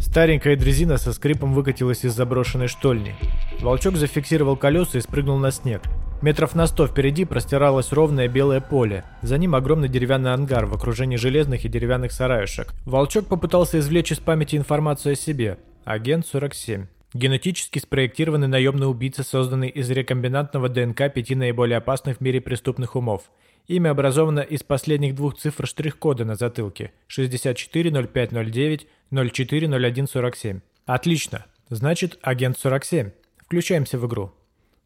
Старенькая дрезина со скрипом выкатилась из заброшенной штольни. Волчок зафиксировал колеса и спрыгнул на снег. Метров на сто впереди простиралось ровное белое поле. За ним огромный деревянный ангар в окружении железных и деревянных сараюшек. Волчок попытался извлечь из памяти информацию о себе. Агент 47. Генетически спроектированный наемный убийца, созданный из рекомбинантного ДНК пяти наиболее опасных в мире преступных умов. Имя образовано из последних двух цифр штрих-кода на затылке 640509 040147. Отлично. Значит, агент 47. Включаемся в игру.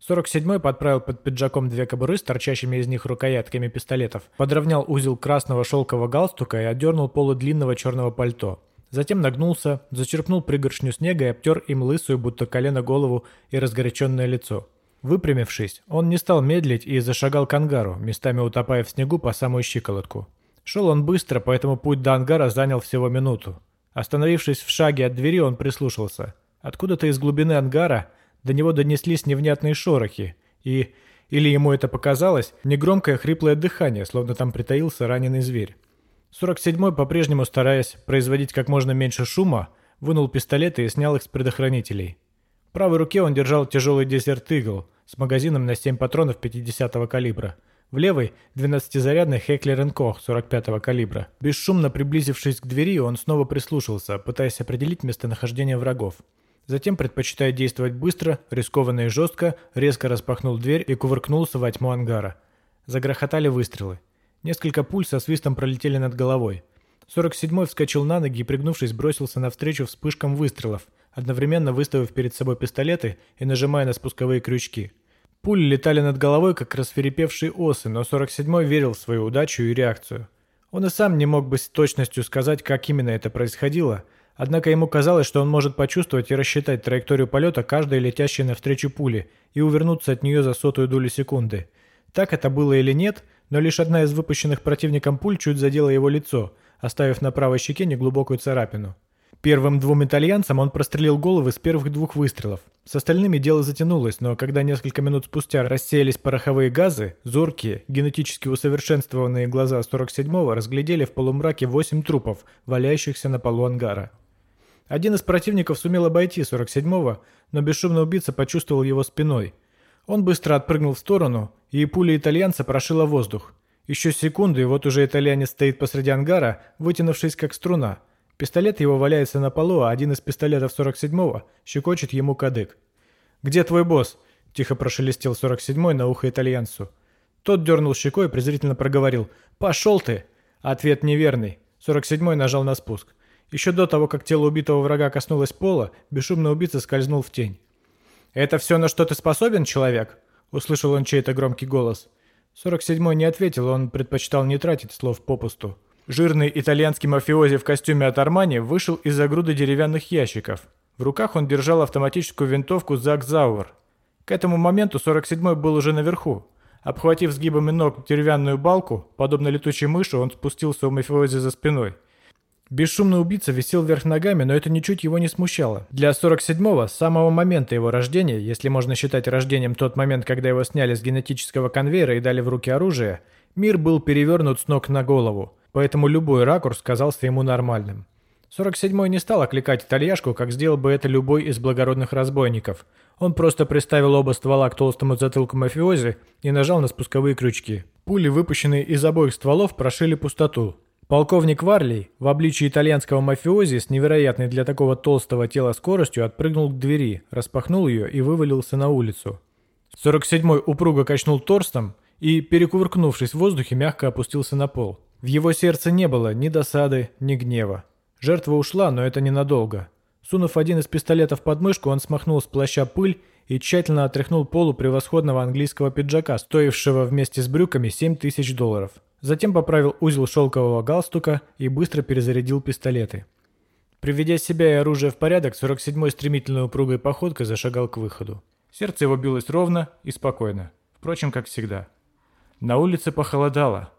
47-й подправил под пиджаком две кобуры с торчащими из них рукоятками пистолетов, подровнял узел красного шелкового галстука и отдернул полу длинного черного пальто. Затем нагнулся, зачерпнул пригоршню снега и обтер им лысую, будто колено голову и разгоряченное лицо. Выпрямившись, он не стал медлить и зашагал к ангару, местами утопая в снегу по самую щиколотку. Шел он быстро, поэтому путь до ангара занял всего минуту. Остановившись в шаге от двери, он прислушался. Откуда-то из глубины ангара до него донеслись невнятные шорохи, и, или ему это показалось, негромкое хриплое дыхание, словно там притаился раненый зверь. 47-й, по-прежнему стараясь производить как можно меньше шума, вынул пистолеты и снял их с предохранителей. В правой руке он держал тяжелый десерт «Игл» с магазином на 7 патронов 50-го калибра. В левой – 12-зарядный Хеклер Кох 45-го калибра. Бесшумно приблизившись к двери, он снова прислушался, пытаясь определить местонахождение врагов. Затем, предпочитая действовать быстро, рискованно и жестко, резко распахнул дверь и кувыркнулся во тьму ангара. Загрохотали выстрелы. Несколько пуль со свистом пролетели над головой. 47-й вскочил на ноги и, пригнувшись, бросился навстречу вспышкам выстрелов, одновременно выставив перед собой пистолеты и нажимая на спусковые крючки. Пули летали над головой, как расферепевшие осы, но 47-й верил в свою удачу и реакцию. Он и сам не мог бы с точностью сказать, как именно это происходило, однако ему казалось, что он может почувствовать и рассчитать траекторию полета каждой летящей навстречу пули и увернуться от нее за сотую долю секунды. Так это было или нет, но лишь одна из выпущенных противником пуль чуть задела его лицо, оставив на правой щеке неглубокую царапину. Первым двум итальянцам он прострелил головы с первых двух выстрелов. С остальными дело затянулось, но когда несколько минут спустя рассеялись пороховые газы, зоркие, генетически усовершенствованные глаза 47-го разглядели в полумраке восемь трупов, валяющихся на полу ангара. Один из противников сумел обойти 47-го, но бесшумно убийца почувствовал его спиной. Он быстро отпрыгнул в сторону, и пуля итальянца прошила воздух. Еще секунду, и вот уже итальянец стоит посреди ангара, вытянувшись как струна – Пистолет его валяется на полу, а один из пистолетов 47-го щекочет ему кадык. «Где твой босс?» – тихо прошелестел 47-й на ухо итальянцу. Тот дернул щекой и презрительно проговорил «Пошел ты!» Ответ неверный. 47-й нажал на спуск. Еще до того, как тело убитого врага коснулось пола, бесшумно убийца скользнул в тень. «Это все, на что ты способен, человек?» – услышал он чей-то громкий голос. 47-й не ответил, он предпочитал не тратить слов попусту. Жирный итальянский мафиози в костюме от Армани вышел из-за груды деревянных ящиков. В руках он держал автоматическую винтовку Зак Зауэр. К этому моменту 47-й был уже наверху. Обхватив сгибами ног деревянную балку, подобно летучей мыши, он спустился у мафиози за спиной. Бесшумный убийца висел вверх ногами, но это ничуть его не смущало. Для 47-го, с самого момента его рождения, если можно считать рождением тот момент, когда его сняли с генетического конвейера и дали в руки оружие, мир был перевернут с ног на голову поэтому любой ракурс казался ему нормальным. 47-й не стал окликать итальяшку, как сделал бы это любой из благородных разбойников. Он просто приставил оба ствола к толстому затылку мафиози и нажал на спусковые крючки. Пули, выпущенные из обоих стволов, прошили пустоту. Полковник Варлей, в обличии итальянского мафиози с невероятной для такого толстого тела скоростью, отпрыгнул к двери, распахнул ее и вывалился на улицу. 47-й упруго качнул торстом и, перекувыркнувшись в воздухе, мягко опустился на пол. В его сердце не было ни досады, ни гнева. Жертва ушла, но это ненадолго. Сунув один из пистолетов под мышку, он смахнул с плаща пыль и тщательно отряхнул полу превосходного английского пиджака, стоившего вместе с брюками 7 тысяч долларов. Затем поправил узел шелкового галстука и быстро перезарядил пистолеты. Приведя себя и оружие в порядок, 47-й стремительной упругой походкой зашагал к выходу. Сердце его билось ровно и спокойно. Впрочем, как всегда. На улице похолодало.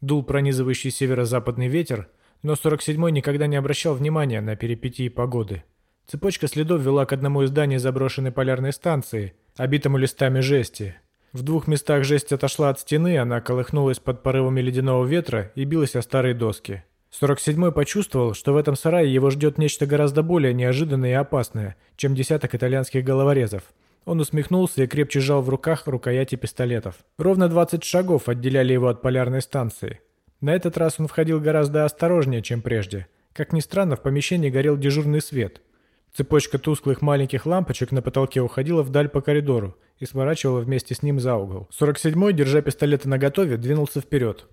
Дул пронизывающий северо-западный ветер, но 47-й никогда не обращал внимания на перипетии погоды. Цепочка следов вела к одному из зданий заброшенной полярной станции, обитому листами жести. В двух местах жесть отошла от стены, она колыхнулась под порывами ледяного ветра и билась о старые доски. 47-й почувствовал, что в этом сарае его ждет нечто гораздо более неожиданное и опасное, чем десяток итальянских головорезов. Он усмехнулся и крепче сжал в руках рукояти пистолетов. Ровно 20 шагов отделяли его от полярной станции. На этот раз он входил гораздо осторожнее, чем прежде. Как ни странно, в помещении горел дежурный свет. Цепочка тусклых маленьких лампочек на потолке уходила вдаль по коридору и сворачивала вместе с ним за угол. 47-й, держа пистолеты наготове, двинулся вперед.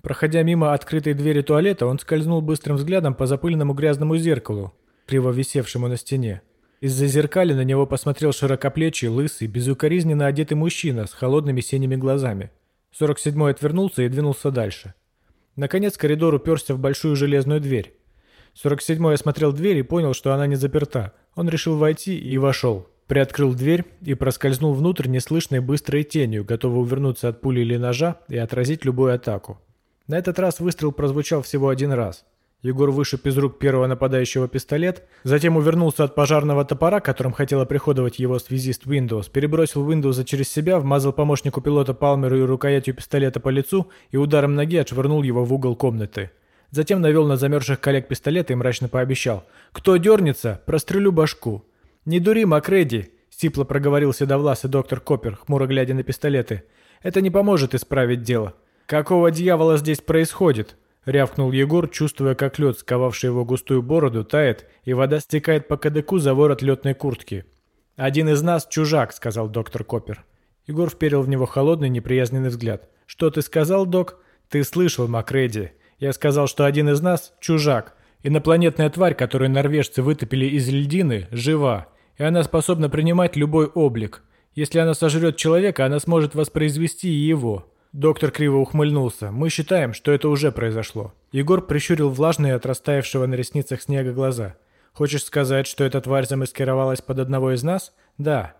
Проходя мимо открытой двери туалета, он скользнул быстрым взглядом по запыленному грязному зеркалу, криво висевшему на стене. Из-за зеркали на него посмотрел широкоплечий, лысый, безукоризненно одетый мужчина с холодными синими глазами. 47-й отвернулся и двинулся дальше. Наконец коридор уперся в большую железную дверь. 47-й осмотрел дверь и понял, что она не заперта. Он решил войти и вошел. Приоткрыл дверь и проскользнул внутрь неслышной быстрой тенью, готовый увернуться от пули или ножа и отразить любую атаку. На этот раз выстрел прозвучал всего один раз. Егор вышиб из рук первого нападающего пистолет, затем увернулся от пожарного топора, которым хотел оприходовать его связист Windows, перебросил Windows через себя, вмазал помощнику пилота Палмеру и рукоятью пистолета по лицу и ударом ноги отшвырнул его в угол комнаты. Затем навел на замерзших коллег пистолет и мрачно пообещал. «Кто дернется, прострелю башку». «Не дури, Макреди!» — сипло проговорил седовласый доктор Коппер, хмуро глядя на пистолеты. «Это не поможет исправить дело». «Какого дьявола здесь происходит?» — рявкнул Егор, чувствуя, как лед, сковавший его густую бороду, тает, и вода стекает по кадыку за ворот летной куртки. «Один из нас чужак», — сказал доктор Коппер. Егор вперил в него холодный, неприязненный взгляд. «Что ты сказал, док?» «Ты слышал, Макреди. Я сказал, что один из нас – чужак. Инопланетная тварь, которую норвежцы вытопили из льдины, жива. И она способна принимать любой облик. Если она сожрет человека, она сможет воспроизвести и его. Доктор криво ухмыльнулся. Мы считаем, что это уже произошло. Егор прищурил влажные от растаявшего на ресницах снега глаза. Хочешь сказать, что эта тварь замаскировалась под одного из нас? Да.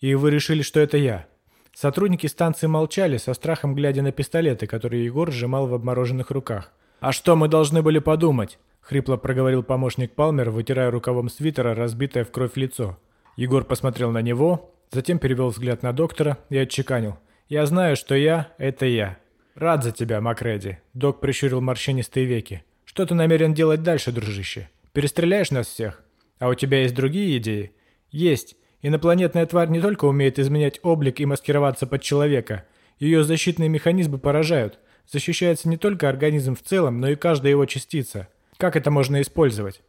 И вы решили, что это я. Сотрудники станции молчали, со страхом глядя на пистолеты, которые Егор сжимал в обмороженных руках. «А что мы должны были подумать?» — хрипло проговорил помощник Палмер, вытирая рукавом свитера разбитое в кровь лицо. Егор посмотрел на него, затем перевел взгляд на доктора и отчеканил. «Я знаю, что я — это я». «Рад за тебя, Макреди», — док прищурил морщинистые веки. «Что ты намерен делать дальше, дружище? Перестреляешь нас всех? А у тебя есть другие идеи?» «Есть. Инопланетная тварь не только умеет изменять облик и маскироваться под человека. Ее защитные механизмы поражают защищается не только организм в целом, но и каждая его частица. Как это можно использовать?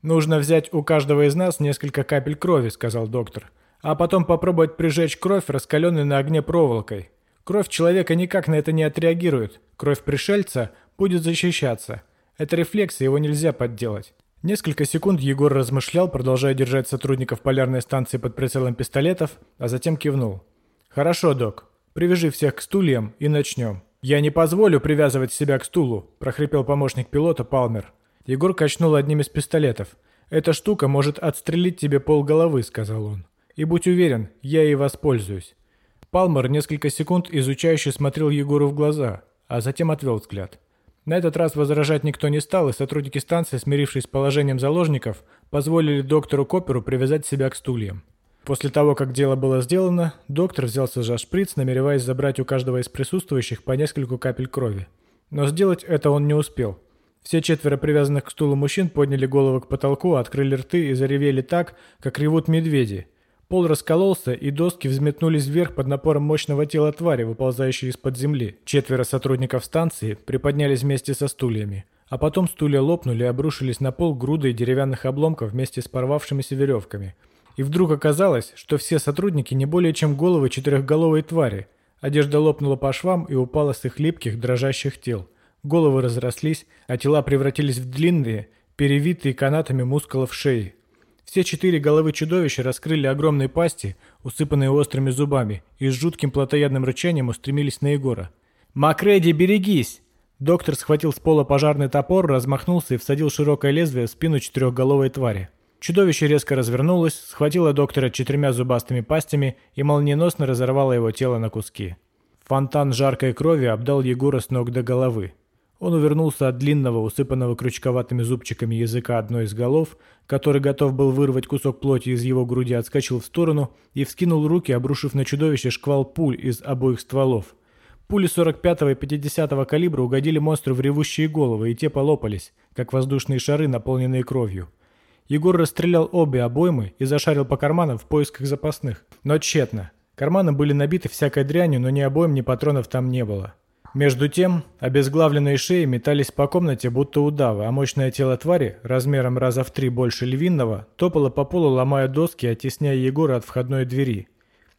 «Нужно взять у каждого из нас несколько капель крови», — сказал доктор. «А потом попробовать прижечь кровь, раскаленной на огне проволокой. Кровь человека никак на это не отреагирует. Кровь пришельца будет защищаться. Это рефлекс, и его нельзя подделать». Несколько секунд Егор размышлял, продолжая держать сотрудников полярной станции под прицелом пистолетов, а затем кивнул. «Хорошо, док. Привяжи всех к стульям и начнем». «Я не позволю привязывать себя к стулу», – прохрипел помощник пилота Палмер. Егор качнул одним из пистолетов. «Эта штука может отстрелить тебе полголовы», – сказал он. «И будь уверен, я ей воспользуюсь». Палмер несколько секунд изучающе смотрел Егору в глаза, а затем отвел взгляд. На этот раз возражать никто не стал, и сотрудники станции, смирившись с положением заложников, позволили доктору Копперу привязать себя к стульям. После того, как дело было сделано, доктор взялся за шприц, намереваясь забрать у каждого из присутствующих по нескольку капель крови. Но сделать это он не успел. Все четверо привязанных к стулу мужчин подняли головы к потолку, открыли рты и заревели так, как ревут медведи. Пол раскололся, и доски взметнулись вверх под напором мощного тела твари, выползающей из-под земли. Четверо сотрудников станции приподнялись вместе со стульями. А потом стулья лопнули и обрушились на пол грудой деревянных обломков вместе с порвавшимися веревками – и вдруг оказалось, что все сотрудники не более чем головы четырехголовой твари. Одежда лопнула по швам и упала с их липких, дрожащих тел. Головы разрослись, а тела превратились в длинные, перевитые канатами мускулов шеи. Все четыре головы чудовища раскрыли огромные пасти, усыпанные острыми зубами, и с жутким плотоядным рычанием устремились на Егора. «Макреди, берегись!» Доктор схватил с пола пожарный топор, размахнулся и всадил широкое лезвие в спину четырехголовой твари. Чудовище резко развернулось, схватило доктора четырьмя зубастыми пастями и молниеносно разорвало его тело на куски. Фонтан жаркой крови обдал Егора с ног до головы. Он увернулся от длинного, усыпанного крючковатыми зубчиками языка одной из голов, который готов был вырвать кусок плоти из его груди, отскочил в сторону и вскинул руки, обрушив на чудовище шквал пуль из обоих стволов. Пули 45 и 50 калибра угодили монстру в ревущие головы, и те полопались, как воздушные шары, наполненные кровью. Егор расстрелял обе обоймы и зашарил по карманам в поисках запасных. Но тщетно. Карманы были набиты всякой дрянью, но ни обоим, ни патронов там не было. Между тем, обезглавленные шеи метались по комнате, будто удавы, а мощное тело твари, размером раза в три больше львиного, топало по полу, ломая доски, оттесняя Егора от входной двери.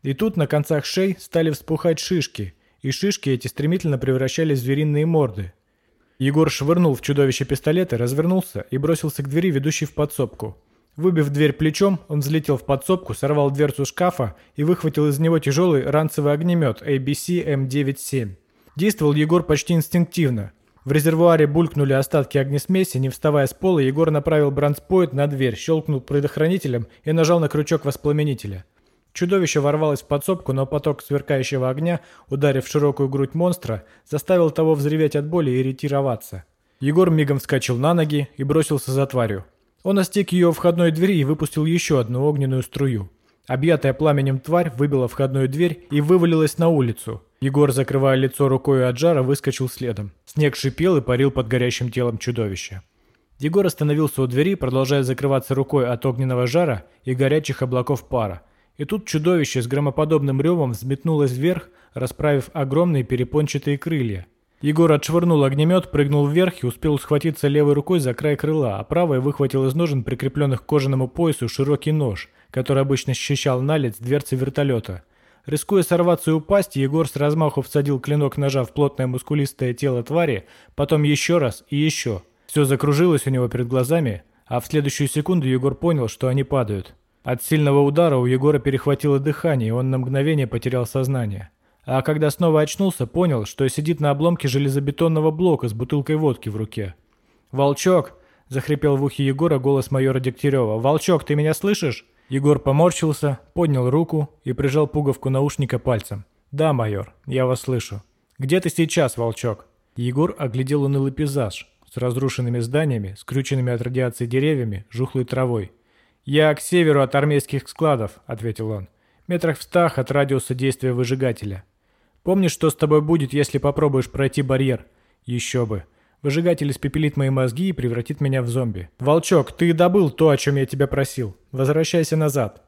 И тут на концах шей стали вспухать шишки, и шишки эти стремительно превращались в звериные морды. Егор швырнул в чудовище пистолет и развернулся и бросился к двери, ведущей в подсобку. Выбив дверь плечом, он взлетел в подсобку, сорвал дверцу шкафа и выхватил из него тяжелый ранцевый огнемет ABC M97. Действовал Егор почти инстинктивно. В резервуаре булькнули остатки огнесмеси, не вставая с пола, Егор направил бронспойт на дверь, щелкнул предохранителем и нажал на крючок воспламенителя. Чудовище ворвалось в подсобку, но поток сверкающего огня, ударив широкую грудь монстра, заставил того взреветь от боли и ретироваться. Егор мигом вскочил на ноги и бросился за тварью. Он остиг ее у входной двери и выпустил еще одну огненную струю. Объятая пламенем тварь выбила входную дверь и вывалилась на улицу. Егор, закрывая лицо рукой от жара, выскочил следом. Снег шипел и парил под горящим телом чудовища. Егор остановился у двери, продолжая закрываться рукой от огненного жара и горячих облаков пара. И тут чудовище с громоподобным ревом взметнулось вверх, расправив огромные перепончатые крылья. Егор отшвырнул огнемет, прыгнул вверх и успел схватиться левой рукой за край крыла, а правой выхватил из ножен прикрепленных к кожаному поясу широкий нож, который обычно счищал наледь с дверцы вертолета – Рискуя сорваться и упасть, Егор с размаху всадил клинок ножа в плотное мускулистое тело твари, потом еще раз и еще. Все закружилось у него перед глазами, а в следующую секунду Егор понял, что они падают. От сильного удара у Егора перехватило дыхание, и он на мгновение потерял сознание. А когда снова очнулся, понял, что сидит на обломке железобетонного блока с бутылкой водки в руке. «Волчок!» – захрипел в ухе Егора голос майора Дегтярева. «Волчок, ты меня слышишь?» Егор поморщился, поднял руку и прижал пуговку наушника пальцем. «Да, майор, я вас слышу. Где ты сейчас, волчок?» Егор оглядел унылый пейзаж с разрушенными зданиями, скрюченными от радиации деревьями, жухлой травой. «Я к северу от армейских складов», — ответил он. «Метрах в стах от радиуса действия выжигателя. Помнишь, что с тобой будет, если попробуешь пройти барьер? Еще бы. Выжигатель испепелит мои мозги и превратит меня в зомби. Волчок, ты добыл то, о чем я тебя просил. Возвращайся назад.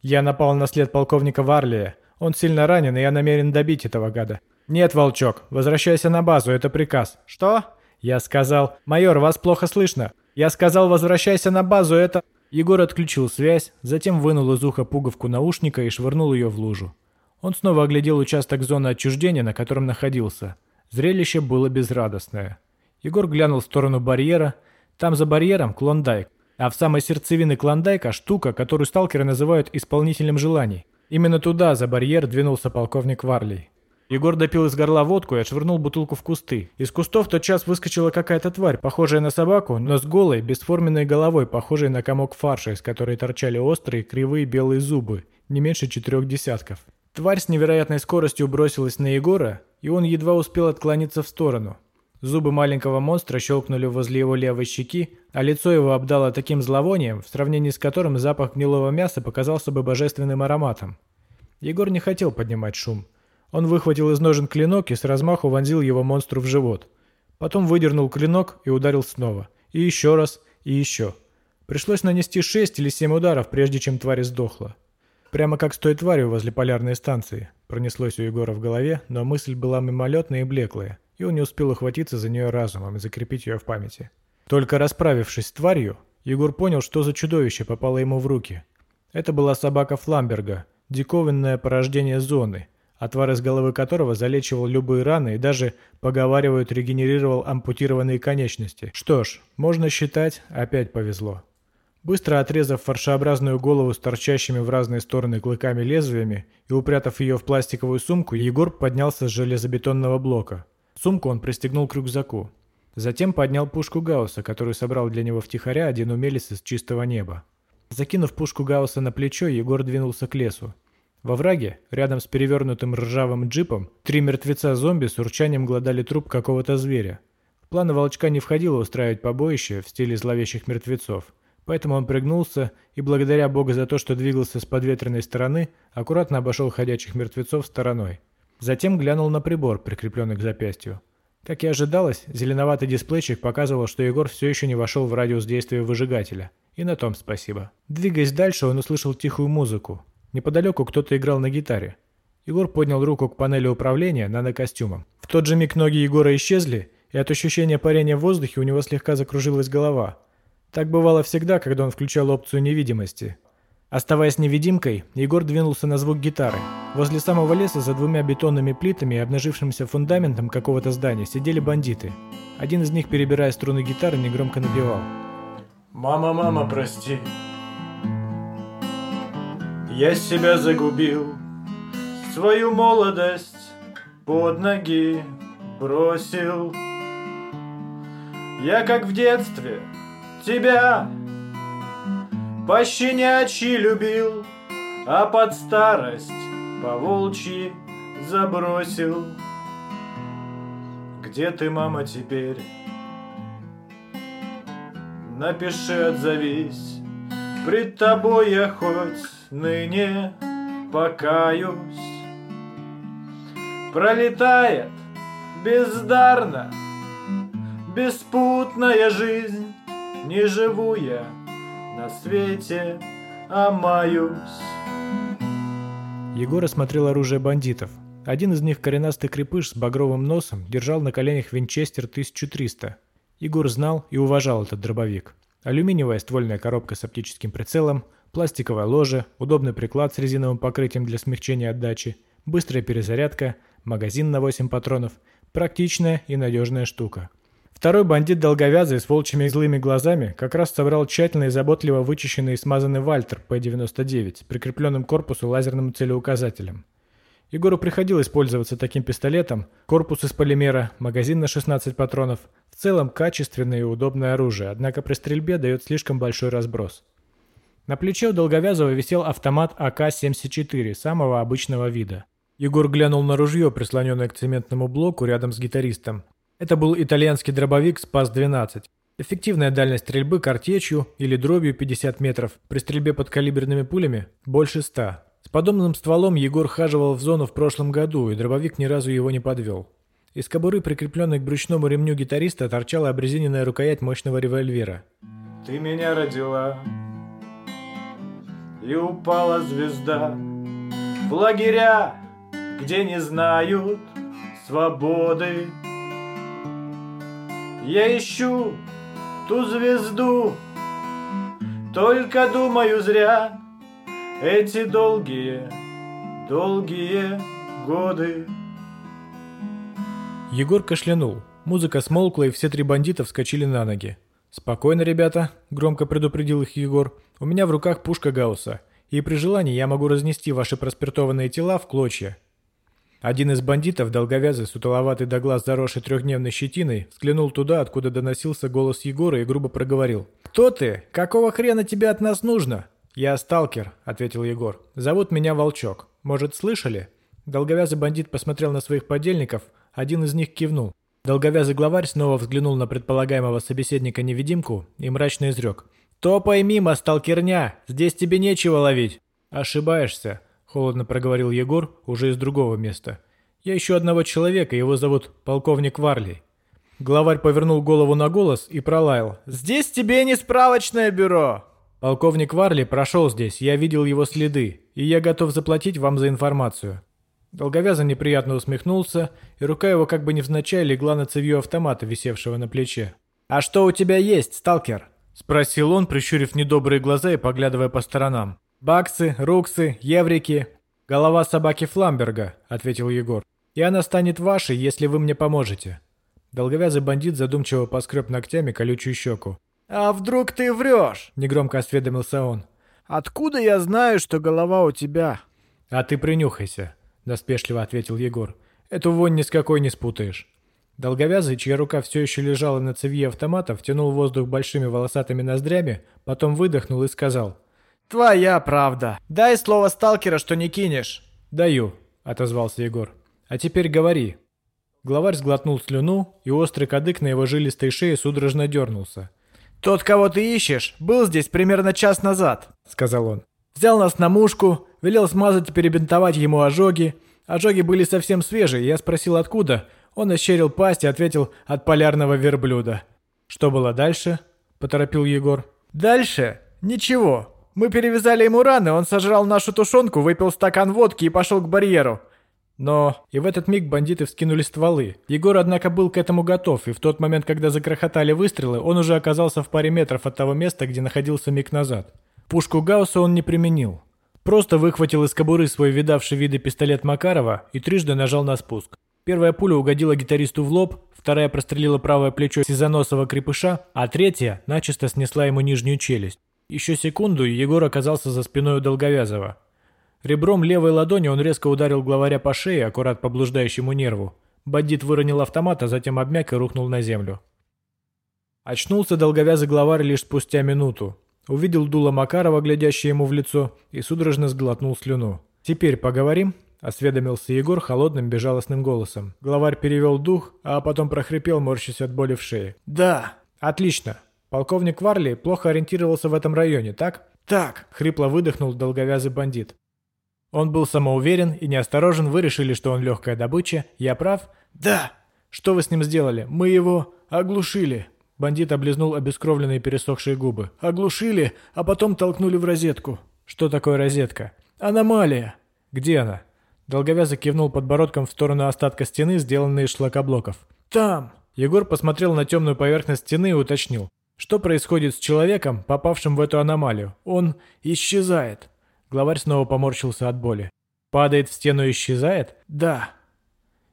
Я напал на след полковника Варлия. Он сильно ранен, и я намерен добить этого гада. Нет, Волчок, возвращайся на базу, это приказ. Что? Я сказал, майор, вас плохо слышно. Я сказал, возвращайся на базу, это... Егор отключил связь, затем вынул из уха пуговку наушника и швырнул ее в лужу. Он снова оглядел участок зоны отчуждения, на котором находился. Зрелище было безрадостное. Егор глянул в сторону барьера. Там за барьером Клондайк. А в самой сердцевине Клондайка штука, которую сталкеры называют исполнителем желаний. Именно туда, за барьер, двинулся полковник Варлей. Егор допил из горла водку и отшвырнул бутылку в кусты. Из кустов тотчас выскочила какая-то тварь, похожая на собаку, но с голой, бесформенной головой, похожей на комок фарша, из которой торчали острые, кривые белые зубы, не меньше четырех десятков. Тварь с невероятной скоростью бросилась на Егора, и он едва успел отклониться в сторону. Зубы маленького монстра щелкнули возле его левой щеки, а лицо его обдало таким зловонием, в сравнении с которым запах гнилого мяса показался бы божественным ароматом. Егор не хотел поднимать шум. Он выхватил из ножен клинок и с размаху вонзил его монстру в живот. Потом выдернул клинок и ударил снова. И еще раз, и еще. Пришлось нанести шесть или семь ударов, прежде чем тварь сдохла. Прямо как с той тварью возле полярной станции. Пронеслось у Егора в голове, но мысль была мимолетная и блеклая и он не успел ухватиться за нее разумом и закрепить ее в памяти. Только расправившись с тварью, Егор понял, что за чудовище попало ему в руки. Это была собака Фламберга, диковинное порождение зоны, отвар из головы которого залечивал любые раны и даже, поговаривают, регенерировал ампутированные конечности. Что ж, можно считать, опять повезло. Быстро отрезав фаршеобразную голову с торчащими в разные стороны клыками лезвиями и упрятав ее в пластиковую сумку, Егор поднялся с железобетонного блока. Сумку он пристегнул к рюкзаку. Затем поднял пушку Гаусса, которую собрал для него втихаря один умелец из чистого неба. Закинув пушку Гаусса на плечо, Егор двинулся к лесу. Во враге, рядом с перевернутым ржавым джипом, три мертвеца-зомби с урчанием гладали труп какого-то зверя. В планы волчка не входило устраивать побоище в стиле зловещих мертвецов, поэтому он пригнулся и, благодаря Богу за то, что двигался с подветренной стороны, аккуратно обошел ходячих мертвецов стороной. Затем глянул на прибор, прикрепленный к запястью. Как и ожидалось, зеленоватый дисплейчик показывал, что Егор все еще не вошел в радиус действия выжигателя. И на том спасибо. Двигаясь дальше, он услышал тихую музыку. Неподалеку кто-то играл на гитаре. Егор поднял руку к панели управления нанокостюмом. В тот же миг ноги Егора исчезли, и от ощущения парения в воздухе у него слегка закружилась голова. Так бывало всегда, когда он включал опцию невидимости. Оставаясь невидимкой, Егор двинулся на звук гитары. Возле самого леса за двумя бетонными плитами и обнажившимся фундаментом какого-то здания сидели бандиты. Один из них, перебирая струны гитары, негромко напевал. «Мама, мама, прости, я себя загубил, свою молодость под ноги бросил. Я как в детстве тебя пощенячьи любил, а под старость по волчьи забросил. Где ты, мама, теперь? Напиши, отзовись, пред тобой я хоть ныне покаюсь. Пролетает бездарно беспутная жизнь, не живу я на свете, а маюсь. Егор осмотрел оружие бандитов. Один из них, коренастый крепыш с багровым носом, держал на коленях винчестер 1300. Егор знал и уважал этот дробовик. Алюминиевая ствольная коробка с оптическим прицелом, пластиковая ложа, удобный приклад с резиновым покрытием для смягчения отдачи, быстрая перезарядка, магазин на 8 патронов, практичная и надежная штука. Второй бандит долговязый с волчьими злыми глазами как раз собрал тщательно и заботливо вычищенный и смазанный Вальтер П-99 с прикрепленным к корпусу лазерным целеуказателем. Егору приходилось пользоваться таким пистолетом, корпус из полимера, магазин на 16 патронов, в целом качественное и удобное оружие, однако при стрельбе дает слишком большой разброс. На плече у Долговязова висел автомат АК-74 самого обычного вида. Егор глянул на ружье, прислоненное к цементному блоку рядом с гитаристом. Это был итальянский дробовик СПАС-12. Эффективная дальность стрельбы картечью или дробью 50 метров, при стрельбе под калиберными пулями больше 100. С подобным стволом Егор хаживал в зону в прошлом году, и дробовик ни разу его не подвел. Из кобуры, прикрепленной к брючному ремню гитариста, торчала обрезиненная рукоять мощного револьвера. «Ты меня родила, и упала звезда в лагеря, где не знают свободы. Я ищу ту звезду, только думаю зря эти долгие, долгие годы. Егор кашлянул. Музыка смолкла, и все три бандита вскочили на ноги. «Спокойно, ребята», — громко предупредил их Егор. «У меня в руках пушка Гаусса, и при желании я могу разнести ваши проспиртованные тела в клочья». Один из бандитов, долговязый, сутуловатый до глаз заросший трехдневной щетиной, взглянул туда, откуда доносился голос Егора и грубо проговорил. «Кто ты? Какого хрена тебе от нас нужно?» «Я сталкер», — ответил Егор. «Зовут меня Волчок. Может, слышали?» Долговязый бандит посмотрел на своих подельников, один из них кивнул. Долговязый главарь снова взглянул на предполагаемого собеседника-невидимку и мрачно изрек. «Топай мимо, сталкерня! Здесь тебе нечего ловить!» «Ошибаешься», — холодно проговорил Егор уже из другого места. «Я ищу одного человека, его зовут полковник Варли». Главарь повернул голову на голос и пролаял. «Здесь тебе не справочное бюро!» «Полковник Варли прошел здесь, я видел его следы, и я готов заплатить вам за информацию. Долговязый неприятно усмехнулся, и рука его как бы невзначай легла на цевью автомата, висевшего на плече. «А что у тебя есть, сталкер?» – спросил он, прищурив недобрые глаза и поглядывая по сторонам. «Баксы, руксы, еврики. Голова собаки Фламберга», – ответил Егор. «И она станет вашей, если вы мне поможете». Долговязый бандит задумчиво поскреб ногтями колючую щеку. «А вдруг ты врешь?» – негромко осведомился он. «Откуда я знаю, что голова у тебя?» «А ты принюхайся», доспешливо ответил Егор. «Эту вонь ни с какой не спутаешь». Долговязый, чья рука все еще лежала на цевье автомата, втянул воздух большими волосатыми ноздрями, потом выдохнул и сказал. «Твоя правда. Дай слово сталкера, что не кинешь». «Даю», — отозвался Егор. «А теперь говори». Главарь сглотнул слюну, и острый кадык на его жилистой шее судорожно дернулся. «Тот, кого ты ищешь, был здесь примерно час назад», — сказал он. «Взял нас на мушку, велел смазать и перебинтовать ему ожоги, Ожоги были совсем свежие, я спросил откуда. Он ощерил пасть и ответил «от полярного верблюда». «Что было дальше?» – поторопил Егор. «Дальше? Ничего. Мы перевязали ему раны, он сожрал нашу тушенку, выпил стакан водки и пошел к барьеру. Но и в этот миг бандиты вскинули стволы. Егор, однако, был к этому готов, и в тот момент, когда закрохотали выстрелы, он уже оказался в паре метров от того места, где находился миг назад. Пушку Гаусса он не применил. Просто выхватил из кобуры свой видавший виды пистолет Макарова и трижды нажал на спуск. Первая пуля угодила гитаристу в лоб, вторая прострелила правое плечо сизоносого крепыша, а третья начисто снесла ему нижнюю челюсть. Еще секунду, и Егор оказался за спиной у Долговязова. Ребром левой ладони он резко ударил главаря по шее, аккурат по блуждающему нерву. Бандит выронил автомат, а затем обмяк и рухнул на землю. Очнулся долговязый главарь лишь спустя минуту. Увидел дуло Макарова, глядящее ему в лицо, и судорожно сглотнул слюну. «Теперь поговорим?» – осведомился Егор холодным, безжалостным голосом. Главарь перевел дух, а потом прохрипел, морщась от боли в шее. «Да!» «Отлично! Полковник Варли плохо ориентировался в этом районе, так?» «Так!» – хрипло выдохнул долговязый бандит. Он был самоуверен и неосторожен, вы решили, что он легкая добыча. Я прав? Да. Что вы с ним сделали? Мы его оглушили. Бандит облизнул обескровленные пересохшие губы. Оглушили, а потом толкнули в розетку. Что такое розетка? Аномалия. Где она? Долговязый кивнул подбородком в сторону остатка стены, сделанной из шлакоблоков. Там. Егор посмотрел на темную поверхность стены и уточнил. Что происходит с человеком, попавшим в эту аномалию? Он исчезает. Главарь снова поморщился от боли. «Падает в стену и исчезает?» «Да».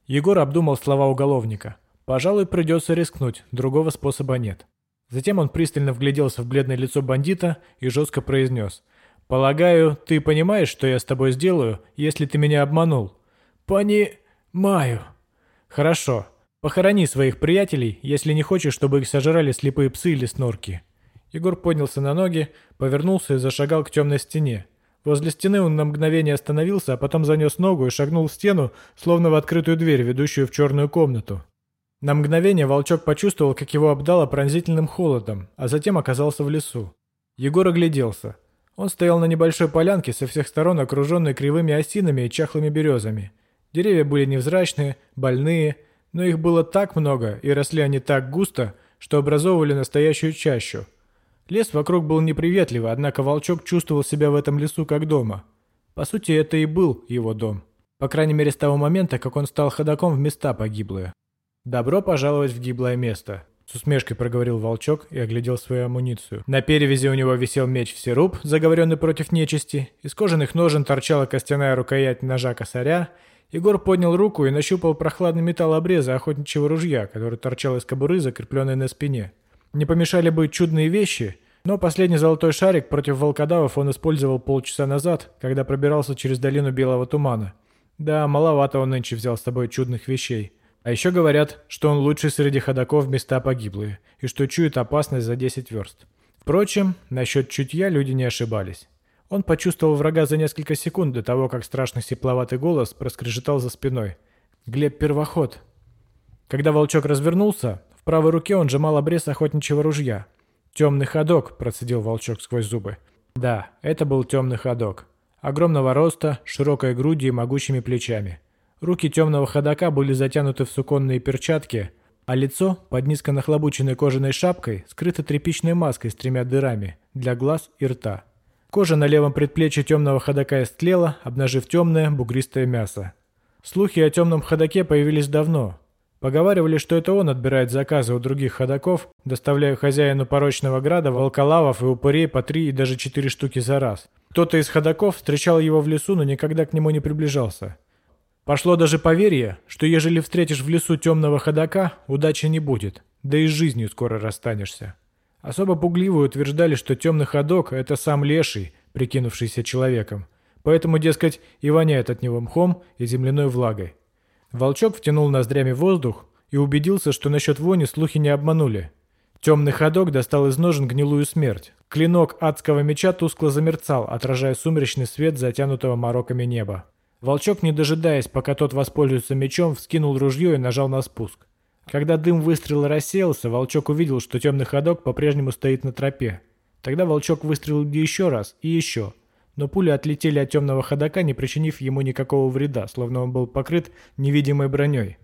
Егор обдумал слова уголовника. «Пожалуй, придется рискнуть, другого способа нет». Затем он пристально вгляделся в бледное лицо бандита и жестко произнес. «Полагаю, ты понимаешь, что я с тобой сделаю, если ты меня обманул?» «Понимаю». «Хорошо. Похорони своих приятелей, если не хочешь, чтобы их сожрали слепые псы или снорки». Егор поднялся на ноги, повернулся и зашагал к темной стене. Возле стены он на мгновение остановился, а потом занес ногу и шагнул в стену, словно в открытую дверь, ведущую в черную комнату. На мгновение волчок почувствовал, как его обдало пронзительным холодом, а затем оказался в лесу. Егор огляделся. Он стоял на небольшой полянке со всех сторон, окруженной кривыми осинами и чахлыми березами. Деревья были невзрачные, больные, но их было так много, и росли они так густо, что образовывали настоящую чащу – Лес вокруг был неприветливый, однако волчок чувствовал себя в этом лесу как дома. По сути, это и был его дом. По крайней мере, с того момента, как он стал ходаком в места погиблые. «Добро пожаловать в гиблое место», — с усмешкой проговорил волчок и оглядел свою амуницию. На перевязи у него висел меч в серуб, заговоренный против нечисти. Из кожаных ножен торчала костяная рукоять ножа косаря. Егор поднял руку и нащупал прохладный металл обреза охотничьего ружья, который торчал из кобуры, закрепленной на спине. Не помешали бы чудные вещи, но последний золотой шарик против волкодавов он использовал полчаса назад, когда пробирался через долину белого тумана. Да, маловато он нынче взял с собой чудных вещей. А еще говорят, что он лучший среди ходаков места погиблые, и что чует опасность за 10 верст. Впрочем, насчет чутья люди не ошибались. Он почувствовал врага за несколько секунд до того, как страшный сепловатый голос проскрежетал за спиной. «Глеб Первоход». Когда волчок развернулся, в правой руке он сжимал обрез охотничьего ружья. «Темный ходок», — процедил волчок сквозь зубы. Да, это был темный ходок. Огромного роста, широкой грудью и могучими плечами. Руки темного ходока были затянуты в суконные перчатки, а лицо, под низко нахлобученной кожаной шапкой, скрыто тряпичной маской с тремя дырами для глаз и рта. Кожа на левом предплечье темного ходока истлела, обнажив темное, бугристое мясо. Слухи о темном ходоке появились давно, Поговаривали, что это он отбирает заказы у других ходаков, доставляя хозяину порочного града волколавов и упырей по три и даже четыре штуки за раз. Кто-то из ходаков встречал его в лесу, но никогда к нему не приближался. Пошло даже поверье, что ежели встретишь в лесу темного ходака, удачи не будет, да и с жизнью скоро расстанешься. Особо пугливые утверждали, что темный ходок – это сам леший, прикинувшийся человеком. Поэтому, дескать, и воняет от него мхом и земляной влагой. Волчок втянул ноздрями воздух и убедился, что насчет вони слухи не обманули. Темный ходок достал из ножен гнилую смерть. Клинок адского меча тускло замерцал, отражая сумеречный свет затянутого мороками неба. Волчок, не дожидаясь, пока тот воспользуется мечом, вскинул ружье и нажал на спуск. Когда дым выстрела рассеялся, Волчок увидел, что темный ходок по-прежнему стоит на тропе. Тогда Волчок выстрелил еще раз и еще. но пули отлетели от темного ходока, не причинив ему никакого вреда, словно он был покрыт невидимой броней.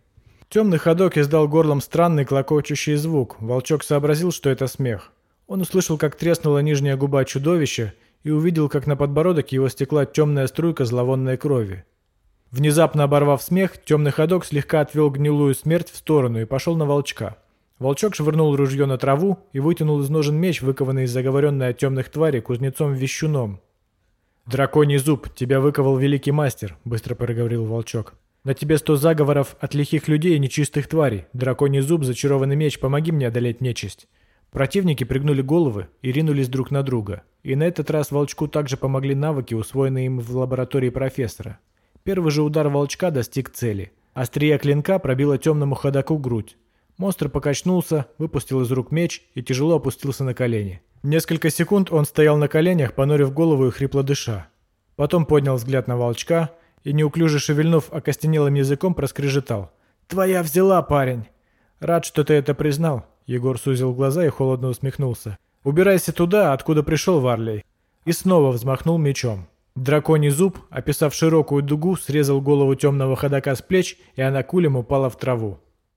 Темный ходок издал горлом странный клокочущий звук. Волчок сообразил, что это смех. Он услышал, как треснула нижняя губа чудовища, и увидел, как на подбородок его стекла темная струйка зловонной крови. Внезапно оборвав смех, темный ходок слегка отвел гнилую смерть в сторону и пошел на волчка. Волчок швырнул ружье на траву и вытянул из ножен меч, выкованный из заговоренной от темных тварей кузнецом-вещуном. «Драконий зуб, тебя выковал великий мастер», — быстро проговорил волчок. «На тебе сто заговоров от лихих людей и нечистых тварей. Драконий зуб, зачарованный меч, помоги мне одолеть нечисть». Противники пригнули головы и ринулись друг на друга. И на этот раз волчку также помогли навыки, усвоенные им в лаборатории профессора. Первый же удар волчка достиг цели. Острия клинка пробила темному ходаку грудь. Монстр покачнулся, выпустил из рук меч и тяжело опустился на колени. Несколько секунд он стоял на коленях, понурив голову и хрипло дыша. Потом поднял взгляд на волчка и, неуклюже шевельнув окостенелым языком, проскрежетал. «Твоя взяла, парень!» «Рад, что ты это признал», — Егор сузил глаза и холодно усмехнулся. «Убирайся туда, откуда пришел Варлей». И снова взмахнул мечом. Драконий зуб, описав широкую дугу, срезал голову темного ходока с плеч, и она кулем упала в траву.